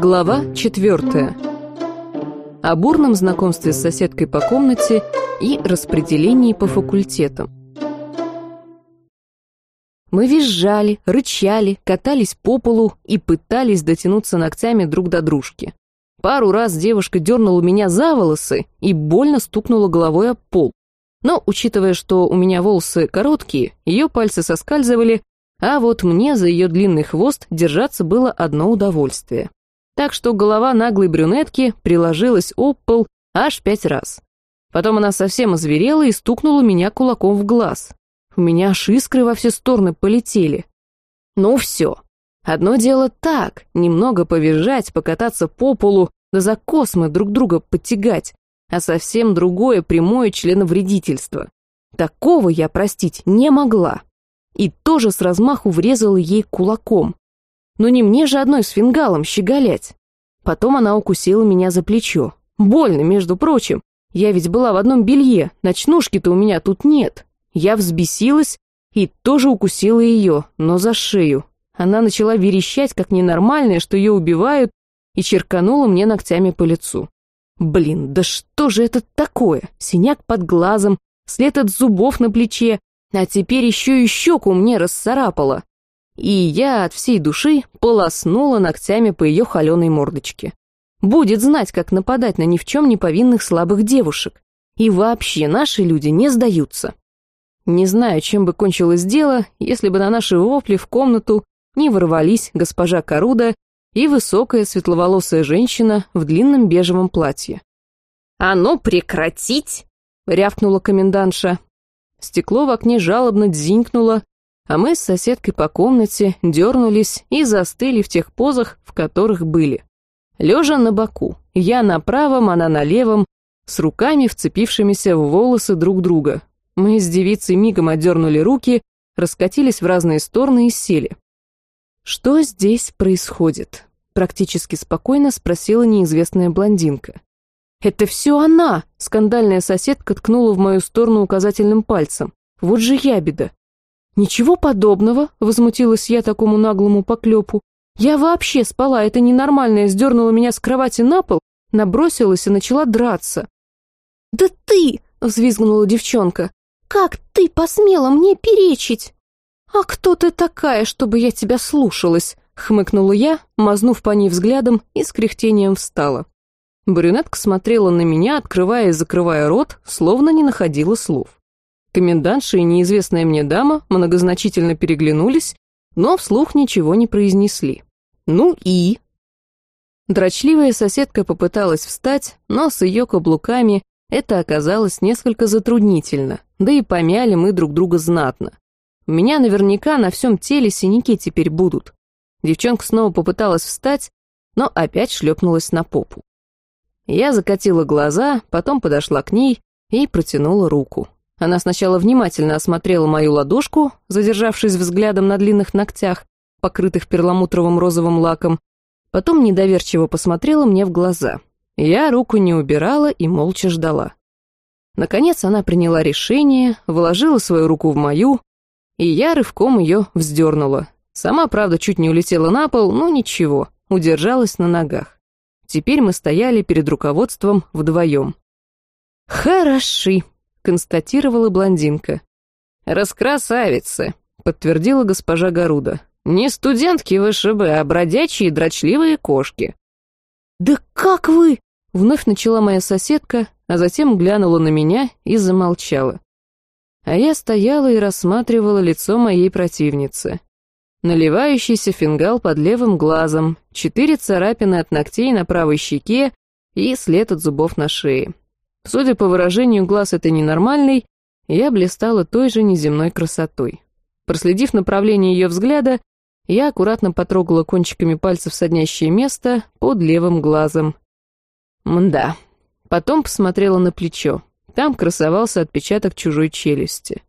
Глава четвертая. О бурном знакомстве с соседкой по комнате и распределении по факультетам. Мы визжали, рычали, катались по полу и пытались дотянуться ногтями друг до дружки. Пару раз девушка дернула меня за волосы и больно стукнула головой об пол. Но, учитывая, что у меня волосы короткие, ее пальцы соскальзывали, а вот мне за ее длинный хвост держаться было одно удовольствие. Так что голова наглой брюнетки приложилась об пол аж пять раз. Потом она совсем озверела и стукнула меня кулаком в глаз. У меня аж искры во все стороны полетели. Ну все. Одно дело так, немного повизжать, покататься по полу, да за космы друг друга подтягать, а совсем другое прямое членовредительство. Такого я простить не могла. И тоже с размаху врезала ей кулаком. Но не мне же одной с фингалом щеголять. Потом она укусила меня за плечо. Больно, между прочим. Я ведь была в одном белье, ночнушки-то у меня тут нет. Я взбесилась и тоже укусила ее, но за шею. Она начала верещать, как ненормальная, что ее убивают, и черканула мне ногтями по лицу. Блин, да что же это такое? Синяк под глазом, след от зубов на плече, а теперь еще и щеку мне расцарапала. И я от всей души полоснула ногтями по ее холеной мордочке. Будет знать, как нападать на ни в чем не повинных слабых девушек. И вообще наши люди не сдаются. Не знаю, чем бы кончилось дело, если бы на наши вопли в комнату не ворвались госпожа Каруда и высокая светловолосая женщина в длинном бежевом платье. «А ну прекратить!» — рявкнула комендантша. Стекло в окне жалобно дзинькнуло, а мы с соседкой по комнате дернулись и застыли в тех позах, в которых были. Лежа на боку, я на правом, она на левом, с руками, вцепившимися в волосы друг друга, мы с девицей мигом отдернули руки, раскатились в разные стороны и сели. «Что здесь происходит?» — практически спокойно спросила неизвестная блондинка. «Это все она!» — скандальная соседка ткнула в мою сторону указательным пальцем. «Вот же ябеда!» «Ничего подобного!» — возмутилась я такому наглому поклепу. «Я вообще спала, это ненормальное сдернула меня с кровати на пол, набросилась и начала драться». «Да ты!» — взвизгнула девчонка. Как ты посмела мне перечить?» «А кто ты такая, чтобы я тебя слушалась?» — хмыкнула я, мазнув по ней взглядом и с кряхтением встала. Брюнетка смотрела на меня, открывая и закрывая рот, словно не находила слов. Комендантша и неизвестная мне дама многозначительно переглянулись, но вслух ничего не произнесли. «Ну и...» Дрочливая соседка попыталась встать, но с ее каблуками это оказалось несколько затруднительно, да и помяли мы друг друга знатно. У меня наверняка на всем теле синяки теперь будут. Девчонка снова попыталась встать, но опять шлепнулась на попу. Я закатила глаза, потом подошла к ней и протянула руку. Она сначала внимательно осмотрела мою ладошку, задержавшись взглядом на длинных ногтях, покрытых перламутровым розовым лаком, потом недоверчиво посмотрела мне в глаза. Я руку не убирала и молча ждала. Наконец она приняла решение, вложила свою руку в мою, и я рывком ее вздернула. Сама, правда, чуть не улетела на пол, но ничего, удержалась на ногах. Теперь мы стояли перед руководством вдвоем. «Хороши», — констатировала блондинка. «Раскрасавицы», — подтвердила госпожа Гаруда. «Не студентки ВШБ, а бродячие дрочливые кошки». «Да как вы?» Вновь начала моя соседка, а затем глянула на меня и замолчала. А я стояла и рассматривала лицо моей противницы. Наливающийся фингал под левым глазом, четыре царапины от ногтей на правой щеке и след от зубов на шее. Судя по выражению глаз этой ненормальной, я блистала той же неземной красотой. Проследив направление ее взгляда, я аккуратно потрогала кончиками пальцев соднящее место под левым глазом Мда. Потом посмотрела на плечо. Там красовался отпечаток чужой челюсти.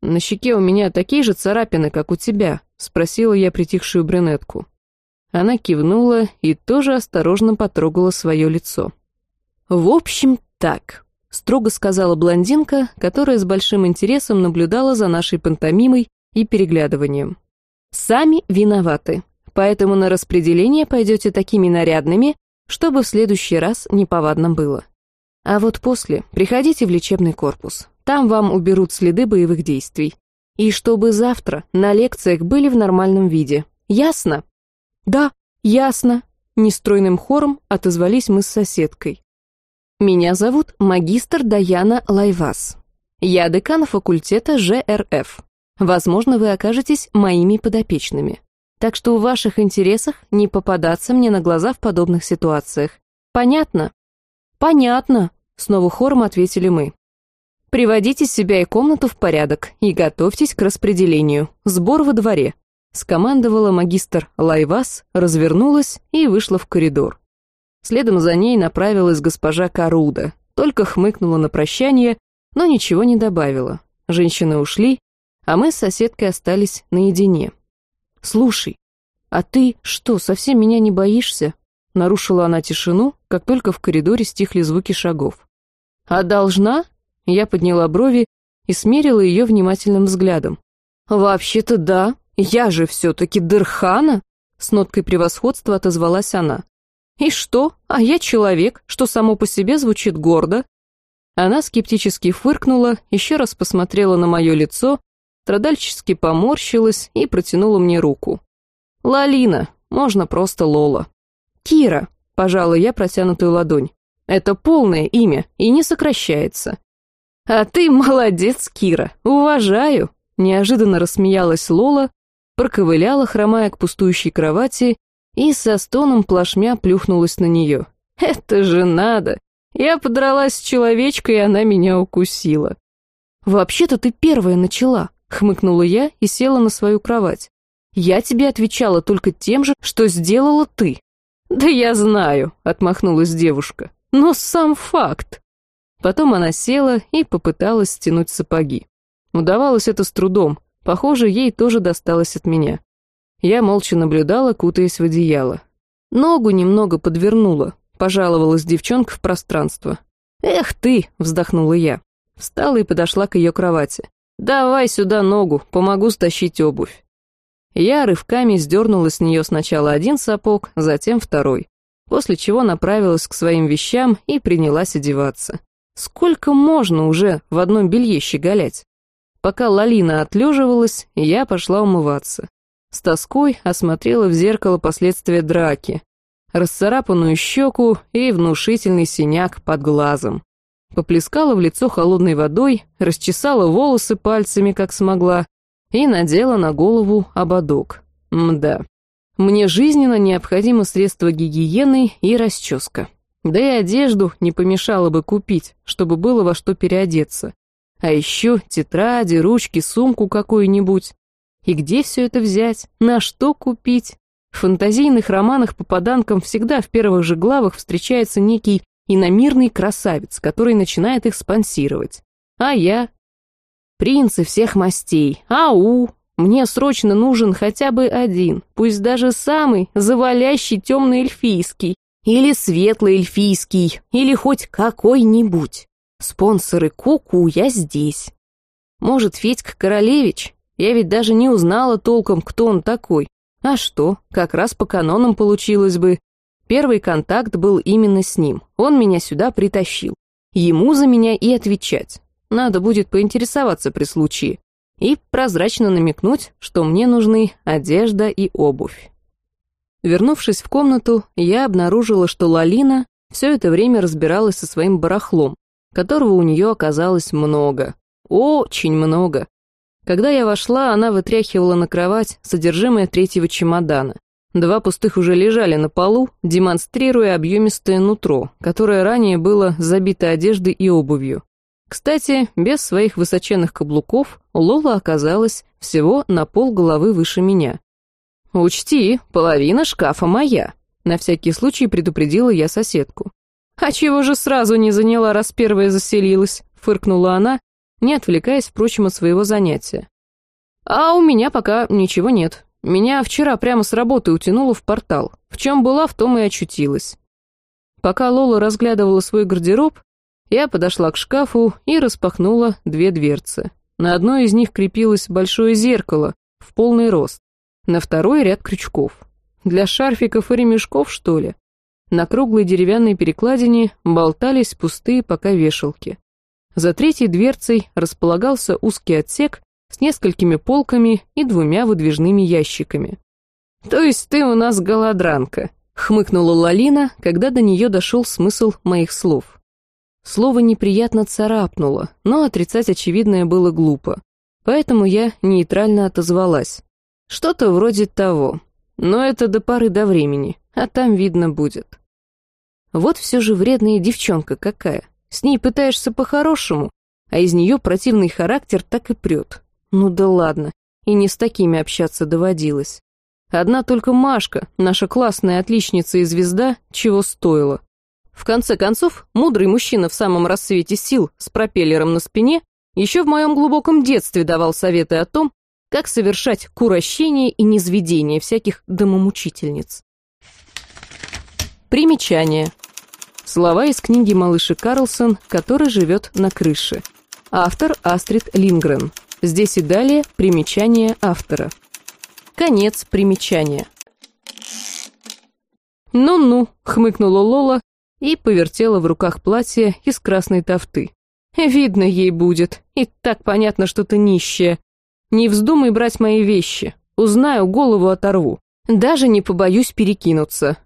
«На щеке у меня такие же царапины, как у тебя», — спросила я притихшую брюнетку. Она кивнула и тоже осторожно потрогала свое лицо. «В общем, так», — строго сказала блондинка, которая с большим интересом наблюдала за нашей пантомимой и переглядыванием. «Сами виноваты. поэтому на распределение пойдете такими нарядными, чтобы в следующий раз неповадно было. А вот после приходите в лечебный корпус. Там вам уберут следы боевых действий. И чтобы завтра на лекциях были в нормальном виде. Ясно? Да, ясно. Нестройным хором отозвались мы с соседкой. Меня зовут магистр Даяна Лайвас. Я декан факультета ЖРФ. Возможно, вы окажетесь моими подопечными. Так что в ваших интересах не попадаться мне на глаза в подобных ситуациях. Понятно? Понятно, снова хором ответили мы. Приводите себя и комнату в порядок и готовьтесь к распределению. Сбор во дворе. Скомандовала магистр Лайвас, развернулась и вышла в коридор. Следом за ней направилась госпожа Каруда, только хмыкнула на прощание, но ничего не добавила. Женщины ушли, а мы с соседкой остались наедине. «Слушай, а ты что, совсем меня не боишься?» Нарушила она тишину, как только в коридоре стихли звуки шагов. «А должна?» Я подняла брови и смерила ее внимательным взглядом. «Вообще-то да, я же все-таки Дырхана!» С ноткой превосходства отозвалась она. «И что? А я человек, что само по себе звучит гордо». Она скептически фыркнула, еще раз посмотрела на мое лицо страдальчески поморщилась и протянула мне руку. «Лалина, можно просто Лола». «Кира», — пожала я протянутую ладонь. «Это полное имя и не сокращается». «А ты молодец, Кира, уважаю», — неожиданно рассмеялась Лола, проковыляла, хромая к пустующей кровати, и со стоном плашмя плюхнулась на нее. «Это же надо! Я подралась с человечкой, и она меня укусила». «Вообще-то ты первая начала», Хмыкнула я и села на свою кровать. «Я тебе отвечала только тем же, что сделала ты». «Да я знаю», — отмахнулась девушка. «Но сам факт». Потом она села и попыталась стянуть сапоги. Удавалось это с трудом. Похоже, ей тоже досталось от меня. Я молча наблюдала, кутаясь в одеяло. Ногу немного подвернула, пожаловалась девчонка в пространство. «Эх ты!» — вздохнула я. Встала и подошла к ее кровати. «Давай сюда ногу, помогу стащить обувь». Я рывками сдернула с нее сначала один сапог, затем второй, после чего направилась к своим вещам и принялась одеваться. Сколько можно уже в одном белье щеголять? Пока Лалина отлеживалась, я пошла умываться. С тоской осмотрела в зеркало последствия драки, расцарапанную щеку и внушительный синяк под глазом поплескала в лицо холодной водой, расчесала волосы пальцами, как смогла, и надела на голову ободок. Мда. Мне жизненно необходимо средство гигиены и расческа. Да и одежду не помешало бы купить, чтобы было во что переодеться. А еще тетради, ручки, сумку какую-нибудь. И где все это взять? На что купить? В фантазийных романах попаданкам всегда в первых же главах встречается некий иномирный красавец, который начинает их спонсировать. А я? Принцы всех мастей. Ау! Мне срочно нужен хотя бы один, пусть даже самый завалящий темный эльфийский, или светлый эльфийский, или хоть какой-нибудь. Спонсоры Куку я здесь. Может, Федька Королевич? Я ведь даже не узнала толком, кто он такой. А что, как раз по канонам получилось бы. Первый контакт был именно с ним. Он меня сюда притащил. Ему за меня и отвечать. Надо будет поинтересоваться при случае. И прозрачно намекнуть, что мне нужны одежда и обувь. Вернувшись в комнату, я обнаружила, что Лалина все это время разбиралась со своим барахлом, которого у нее оказалось много. Очень много. Когда я вошла, она вытряхивала на кровать содержимое третьего чемодана. Два пустых уже лежали на полу, демонстрируя объемистое нутро, которое ранее было забито одеждой и обувью. Кстати, без своих высоченных каблуков Лола оказалась всего на пол головы выше меня. «Учти, половина шкафа моя», — на всякий случай предупредила я соседку. «А чего же сразу не заняла, раз первая заселилась?» — фыркнула она, не отвлекаясь, впрочем, от своего занятия. «А у меня пока ничего нет», меня вчера прямо с работы утянуло в портал. В чем была, в том и очутилась. Пока Лола разглядывала свой гардероб, я подошла к шкафу и распахнула две дверцы. На одной из них крепилось большое зеркало в полный рост, на второй ряд крючков. Для шарфиков и ремешков, что ли? На круглой деревянной перекладине болтались пустые пока вешалки. За третьей дверцей располагался узкий отсек с несколькими полками и двумя выдвижными ящиками. «То есть ты у нас голодранка», — хмыкнула Лалина, когда до нее дошел смысл моих слов. Слово неприятно царапнуло, но отрицать очевидное было глупо. Поэтому я нейтрально отозвалась. Что-то вроде того. Но это до поры до времени, а там видно будет. Вот все же вредная девчонка какая. С ней пытаешься по-хорошему, а из нее противный характер так и прет. Ну да ладно, и не с такими общаться доводилось. Одна только Машка, наша классная отличница и звезда, чего стоила. В конце концов, мудрый мужчина в самом рассвете сил с пропеллером на спине еще в моем глубоком детстве давал советы о том, как совершать курощение и низведение всяких домомучительниц. Примечание. Слова из книги малыши Карлсон, который живет на крыше. Автор Астрид Лингрен. Здесь и далее примечание автора. Конец примечания. «Ну-ну», — хмыкнула Лола и повертела в руках платье из красной тофты. «Видно ей будет, и так понятно, что ты нищая. Не вздумай брать мои вещи, узнаю, голову оторву. Даже не побоюсь перекинуться».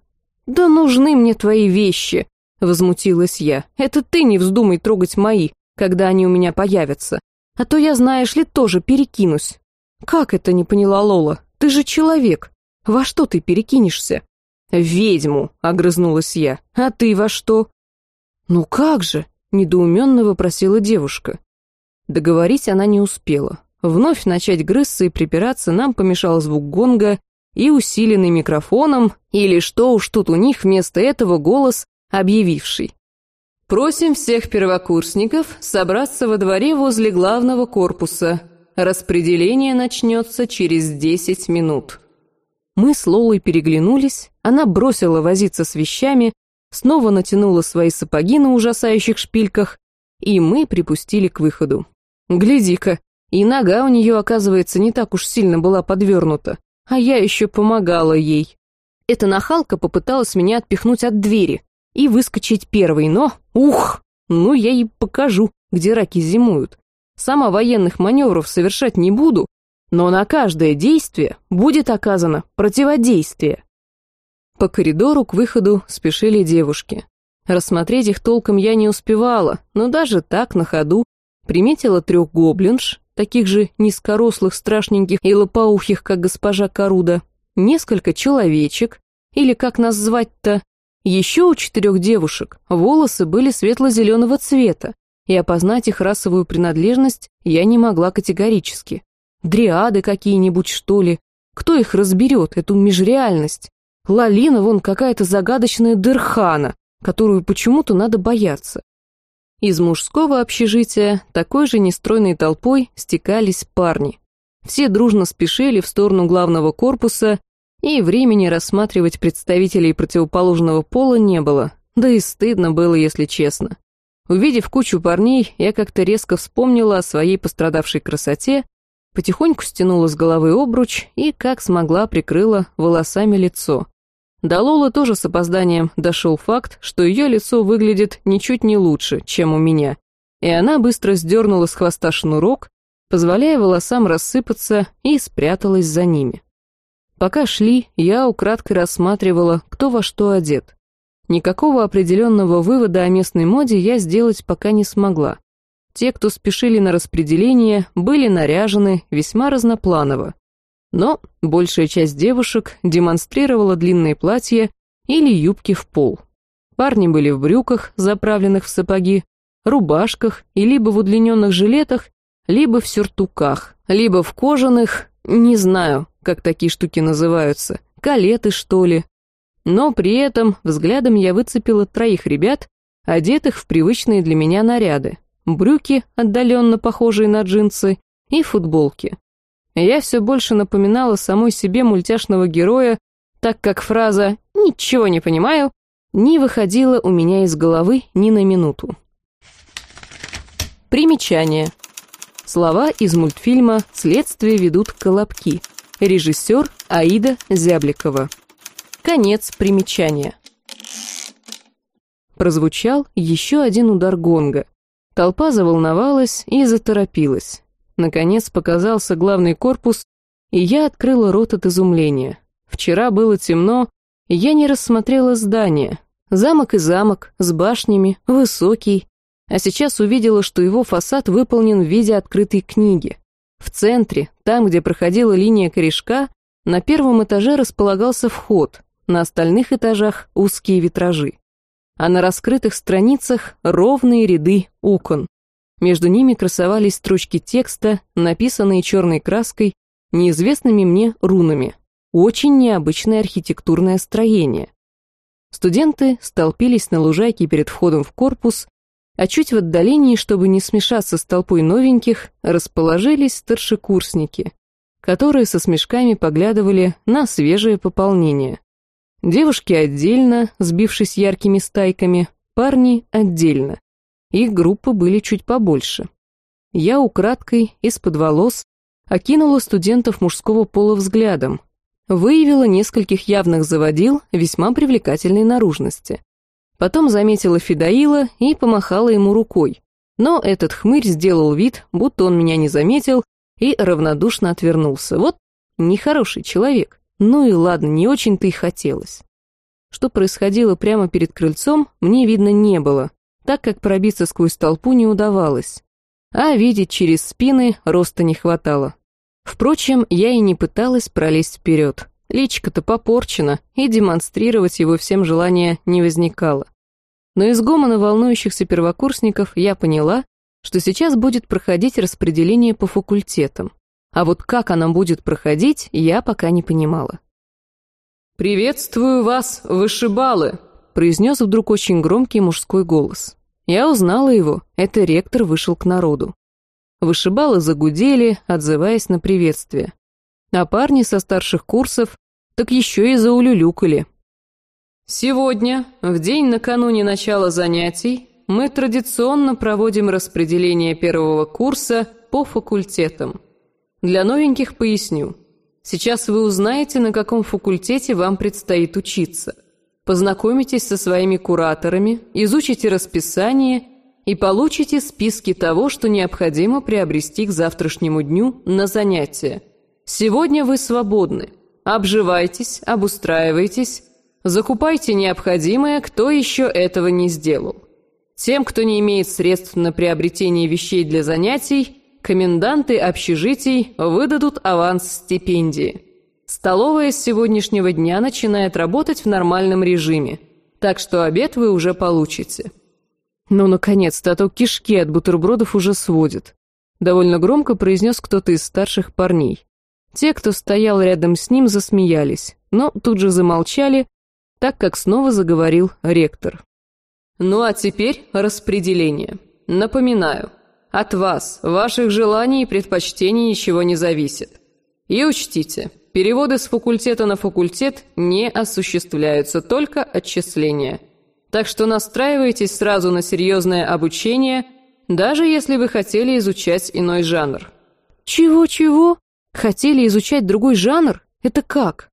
«Да нужны мне твои вещи», — возмутилась я. «Это ты не вздумай трогать мои, когда они у меня появятся. А то я, знаешь ли, тоже перекинусь». «Как это не поняла Лола? Ты же человек. Во что ты перекинешься?» «Ведьму», — огрызнулась я. «А ты во что?» «Ну как же?» — недоуменно вопросила девушка. Договорить она не успела. Вновь начать грызться и припираться нам помешал звук гонга и усиленный микрофоном, или что уж тут у них вместо этого голос, объявивший. «Просим всех первокурсников собраться во дворе возле главного корпуса. Распределение начнется через десять минут». Мы с Лолой переглянулись, она бросила возиться с вещами, снова натянула свои сапоги на ужасающих шпильках, и мы припустили к выходу. Гляди-ка, и нога у нее, оказывается, не так уж сильно была подвернута, а я еще помогала ей. Эта нахалка попыталась меня отпихнуть от двери и выскочить первой, но, ух, ну я ей покажу, где раки зимуют. Сама военных маневров совершать не буду, но на каждое действие будет оказано противодействие. По коридору к выходу спешили девушки. Рассмотреть их толком я не успевала, но даже так, на ходу, приметила трех гоблинш, таких же низкорослых, страшненьких и лопоухих, как госпожа Каруда, несколько человечек, или как нас звать-то, еще у четырех девушек волосы были светло-зеленого цвета, и опознать их расовую принадлежность я не могла категорически. Дриады какие-нибудь, что ли? Кто их разберет, эту межреальность? Лалина вон какая-то загадочная дырхана, которую почему-то надо бояться. Из мужского общежития такой же нестройной толпой стекались парни. Все дружно спешили в сторону главного корпуса, и времени рассматривать представителей противоположного пола не было, да и стыдно было, если честно. Увидев кучу парней, я как-то резко вспомнила о своей пострадавшей красоте, потихоньку стянула с головы обруч и, как смогла, прикрыла волосами лицо. До Лолы тоже с опозданием дошел факт, что ее лицо выглядит ничуть не лучше, чем у меня, и она быстро сдернула с хвоста шнурок, позволяя волосам рассыпаться, и спряталась за ними. Пока шли, я украдкой рассматривала, кто во что одет. Никакого определенного вывода о местной моде я сделать пока не смогла. Те, кто спешили на распределение, были наряжены весьма разнопланово. Но большая часть девушек демонстрировала длинные платья или юбки в пол. Парни были в брюках, заправленных в сапоги, рубашках и либо в удлиненных жилетах, либо в сюртуках, либо в кожаных, не знаю, как такие штуки называются, калеты, что ли, но при этом взглядом я выцепила троих ребят, одетых в привычные для меня наряды. Брюки, отдаленно похожие на джинсы, и футболки. Я все больше напоминала самой себе мультяшного героя, так как фраза «ничего не понимаю» не выходила у меня из головы ни на минуту. Примечание. Слова из мультфильма «Следствие ведут колобки». Режиссер Аида Зябликова. Конец примечания. Прозвучал еще один удар гонга. Толпа заволновалась и заторопилась. Наконец показался главный корпус, и я открыла рот от изумления. Вчера было темно, и я не рассмотрела здание. Замок и замок, с башнями, высокий. А сейчас увидела, что его фасад выполнен в виде открытой книги. В центре, там, где проходила линия корешка, на первом этаже располагался вход, на остальных этажах узкие витражи. А на раскрытых страницах ровные ряды окон. Между ними красовались строчки текста, написанные черной краской, неизвестными мне рунами. Очень необычное архитектурное строение. Студенты столпились на лужайке перед входом в корпус, а чуть в отдалении, чтобы не смешаться с толпой новеньких, расположились старшекурсники, которые со смешками поглядывали на свежее пополнение. Девушки отдельно, сбившись яркими стайками, парни отдельно. Их группы были чуть побольше. Я украдкой, из-под волос, окинула студентов мужского пола взглядом, выявила нескольких явных заводил весьма привлекательной наружности. Потом заметила Федоила и помахала ему рукой. Но этот хмырь сделал вид, будто он меня не заметил, и равнодушно отвернулся. Вот нехороший человек. Ну и ладно, не очень-то и хотелось. Что происходило прямо перед крыльцом, мне видно не было, так как пробиться сквозь толпу не удавалось. А видеть через спины роста не хватало. Впрочем, я и не пыталась пролезть вперед. Личико-то попорчено, и демонстрировать его всем желания не возникало. Но из гомона волнующихся первокурсников я поняла, что сейчас будет проходить распределение по факультетам. А вот как оно будет проходить, я пока не понимала. «Приветствую вас, вышибалы!» произнес вдруг очень громкий мужской голос. Я узнала его, это ректор вышел к народу. Вышибалы загудели, отзываясь на приветствие. А парни со старших курсов так еще и заулюлюкали. Сегодня, в день накануне начала занятий, мы традиционно проводим распределение первого курса по факультетам. Для новеньких поясню. Сейчас вы узнаете, на каком факультете вам предстоит учиться. Познакомитесь со своими кураторами, изучите расписание и получите списки того, что необходимо приобрести к завтрашнему дню на занятия. Сегодня вы свободны. Обживайтесь, обустраивайтесь, закупайте необходимое, кто еще этого не сделал. Тем, кто не имеет средств на приобретение вещей для занятий, коменданты общежитий выдадут аванс стипендии. Столовая с сегодняшнего дня начинает работать в нормальном режиме, так что обед вы уже получите. «Ну, наконец-то, а то кишки от бутербродов уже сводят», — довольно громко произнес кто-то из старших парней. Те, кто стоял рядом с ним, засмеялись, но тут же замолчали, так как снова заговорил ректор. «Ну а теперь распределение. Напоминаю, от вас, ваших желаний и предпочтений ничего не зависит. И учтите, переводы с факультета на факультет не осуществляются, только отчисления». Так что настраивайтесь сразу на серьезное обучение, даже если вы хотели изучать иной жанр. Чего-чего? Хотели изучать другой жанр? Это как?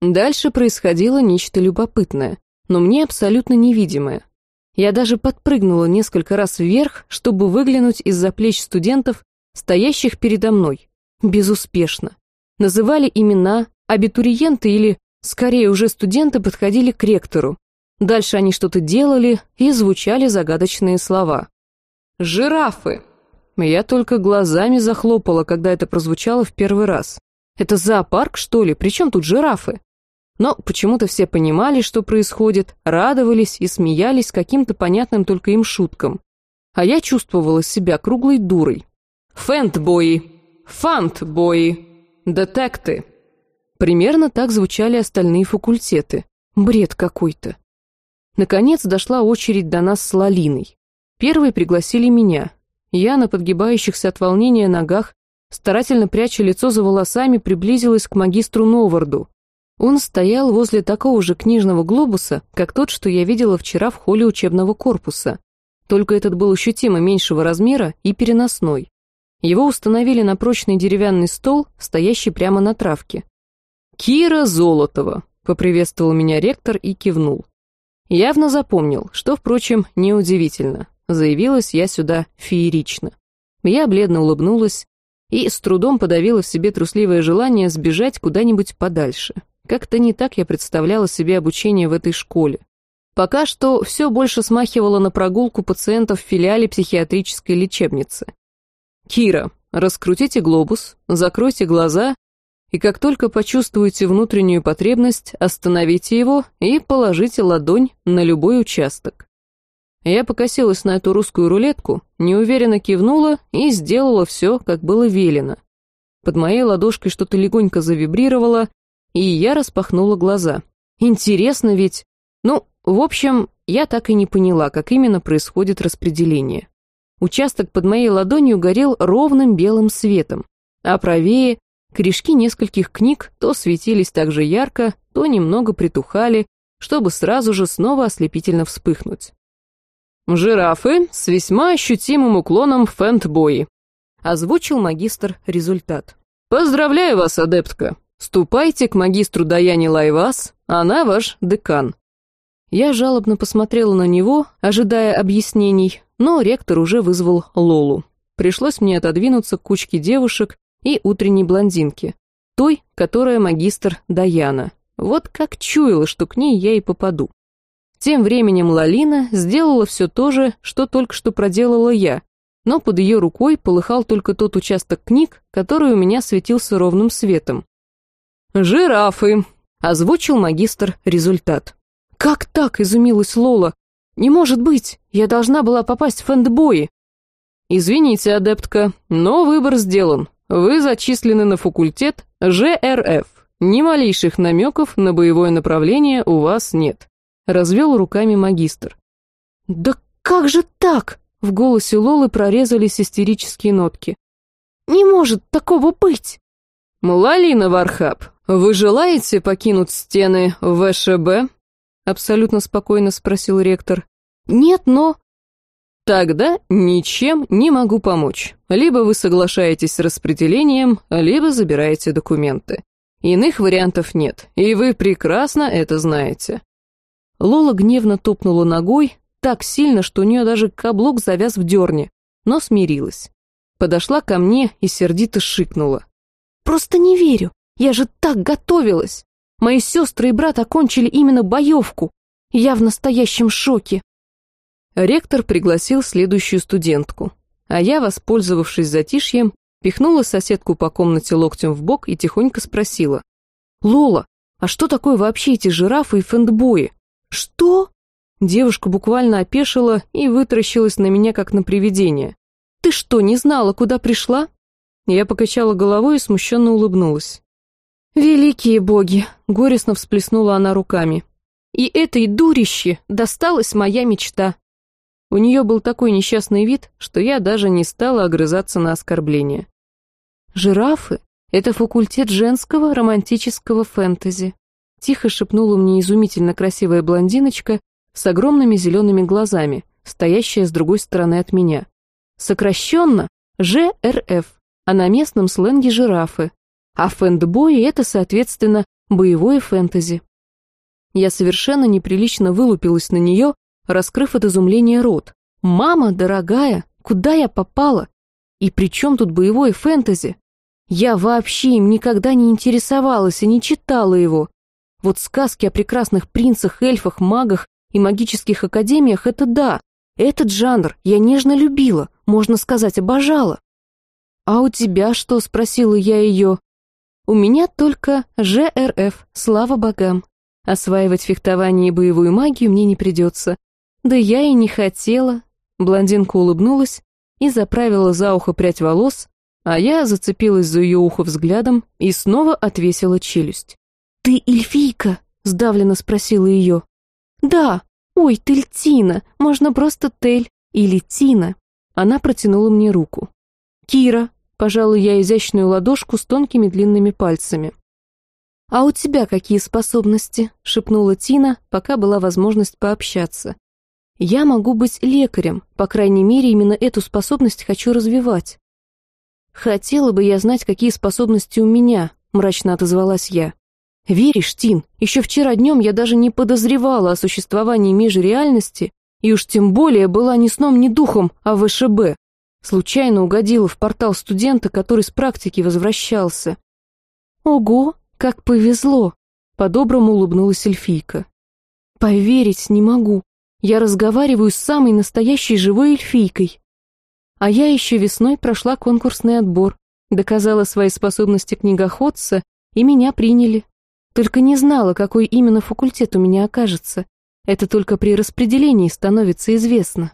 Дальше происходило нечто любопытное, но мне абсолютно невидимое. Я даже подпрыгнула несколько раз вверх, чтобы выглянуть из-за плеч студентов, стоящих передо мной. Безуспешно. Называли имена, абитуриенты или, скорее уже студенты подходили к ректору, Дальше они что-то делали, и звучали загадочные слова. «Жирафы!» Я только глазами захлопала, когда это прозвучало в первый раз. Это зоопарк, что ли? Причем тут жирафы? Но почему-то все понимали, что происходит, радовались и смеялись каким-то понятным только им шуткам. А я чувствовала себя круглой дурой. «Фэнтбои! Фантбои! Детекты!» Примерно так звучали остальные факультеты. Бред какой-то. Наконец дошла очередь до нас с Лалиной. Первой пригласили меня. Я на подгибающихся от волнения ногах, старательно пряча лицо за волосами, приблизилась к магистру Новарду. Он стоял возле такого же книжного глобуса, как тот, что я видела вчера в холле учебного корпуса. Только этот был ощутимо меньшего размера и переносной. Его установили на прочный деревянный стол, стоящий прямо на травке. «Кира Золотова», поприветствовал меня ректор и кивнул. Явно запомнил, что, впрочем, неудивительно. Заявилась я сюда феерично. Я бледно улыбнулась и с трудом подавила в себе трусливое желание сбежать куда-нибудь подальше. Как-то не так я представляла себе обучение в этой школе. Пока что все больше смахивало на прогулку пациентов в филиале психиатрической лечебницы. «Кира, раскрутите глобус, закройте глаза, и как только почувствуете внутреннюю потребность, остановите его и положите ладонь на любой участок». Я покосилась на эту русскую рулетку, неуверенно кивнула и сделала все, как было велено. Под моей ладошкой что-то легонько завибрировало, и я распахнула глаза. Интересно ведь... Ну, в общем, я так и не поняла, как именно происходит распределение. Участок под моей ладонью горел ровным белым светом, а правее корешки нескольких книг то светились так же ярко, то немного притухали, чтобы сразу же снова ослепительно вспыхнуть. «Жирафы с весьма ощутимым уклоном в фэнтбои», озвучил магистр результат. «Поздравляю вас, адептка! Ступайте к магистру Даяне Лайвас, она ваш декан. Я жалобно посмотрела на него, ожидая объяснений, но ректор уже вызвал Лолу. Пришлось мне отодвинуться к кучке девушек и утренней блондинки, той, которая магистр Даяна. Вот как чуяла, что к ней я и попаду. Тем временем Лалина сделала все то же, что только что проделала я, но под ее рукой полыхал только тот участок книг, который у меня светился ровным светом. «Жирафы!» — озвучил магистр результат. «Как так?» — изумилась Лола. «Не может быть! Я должна была попасть в фэндбои!» «Извините, адептка, но выбор сделан. Вы зачислены на факультет ЖРФ. Ни малейших намеков на боевое направление у вас нет», — развел руками магистр. «Да как же так?» — в голосе Лолы прорезались истерические нотки. «Не может такого быть!» «Млалина Вархаб, вы желаете покинуть стены ВШБ?» Абсолютно спокойно спросил ректор. Нет, но... Тогда ничем не могу помочь. Либо вы соглашаетесь с распределением, либо забираете документы. Иных вариантов нет, и вы прекрасно это знаете. Лола гневно топнула ногой, так сильно, что у нее даже каблук завяз в дерне, но смирилась. Подошла ко мне и сердито шикнула. «Просто не верю, я же так готовилась!» Мои сестры и брат окончили именно боевку. Я в настоящем шоке. Ректор пригласил следующую студентку, а я, воспользовавшись затишьем, пихнула соседку по комнате локтем в бок и тихонько спросила. «Лола, а что такое вообще эти жирафы и фэндбои?» «Что?» Девушка буквально опешила и вытаращилась на меня, как на привидение. «Ты что, не знала, куда пришла?» Я покачала головой и смущенно улыбнулась. «Великие боги!» — горестно всплеснула она руками. «И этой дурище досталась моя мечта!» У нее был такой несчастный вид, что я даже не стала огрызаться на оскорбление. «Жирафы — это факультет женского романтического фэнтези», — тихо шепнула мне изумительно красивая блондиночка с огромными зелеными глазами, стоящая с другой стороны от меня. Сокращенно — ЖРФ, а на местном сленге жирафы, а фэндбои — это, соответственно, боевое фэнтези. Я совершенно неприлично вылупилась на нее, раскрыв от изумления рот. «Мама, дорогая, куда я попала? И при чем тут боевое фэнтези? Я вообще им никогда не интересовалась и не читала его. Вот сказки о прекрасных принцах, эльфах, магах и магических академиях — это да. Этот жанр я нежно любила, можно сказать, обожала. «А у тебя что?» — спросила я ее. У меня только ЖРФ, слава богам. Осваивать фехтование и боевую магию мне не придется. Да я и не хотела. Блондинка улыбнулась и заправила за ухо прядь волос, а я зацепилась за ее ухо взглядом и снова отвесила челюсть. «Ты эльфийка?» — сдавленно спросила ее. «Да. Ой, ты Льтина. Можно просто Тель или Тина». Она протянула мне руку. «Кира, Пожалуй, я изящную ладошку с тонкими длинными пальцами. «А у тебя какие способности?» — шепнула Тина, пока была возможность пообщаться. «Я могу быть лекарем, по крайней мере, именно эту способность хочу развивать». «Хотела бы я знать, какие способности у меня», — мрачно отозвалась я. Веришь, Тин, еще вчера днем я даже не подозревала о существовании межреальности, и уж тем более была ни сном, ни духом а ВШБ. Случайно угодила в портал студента, который с практики возвращался. Ого, как повезло! По-доброму улыбнулась эльфийка. Поверить не могу. Я разговариваю с самой настоящей живой эльфийкой. А я еще весной прошла конкурсный отбор, доказала свои способности книгоходца, и меня приняли. Только не знала, какой именно факультет у меня окажется. Это только при распределении становится известно.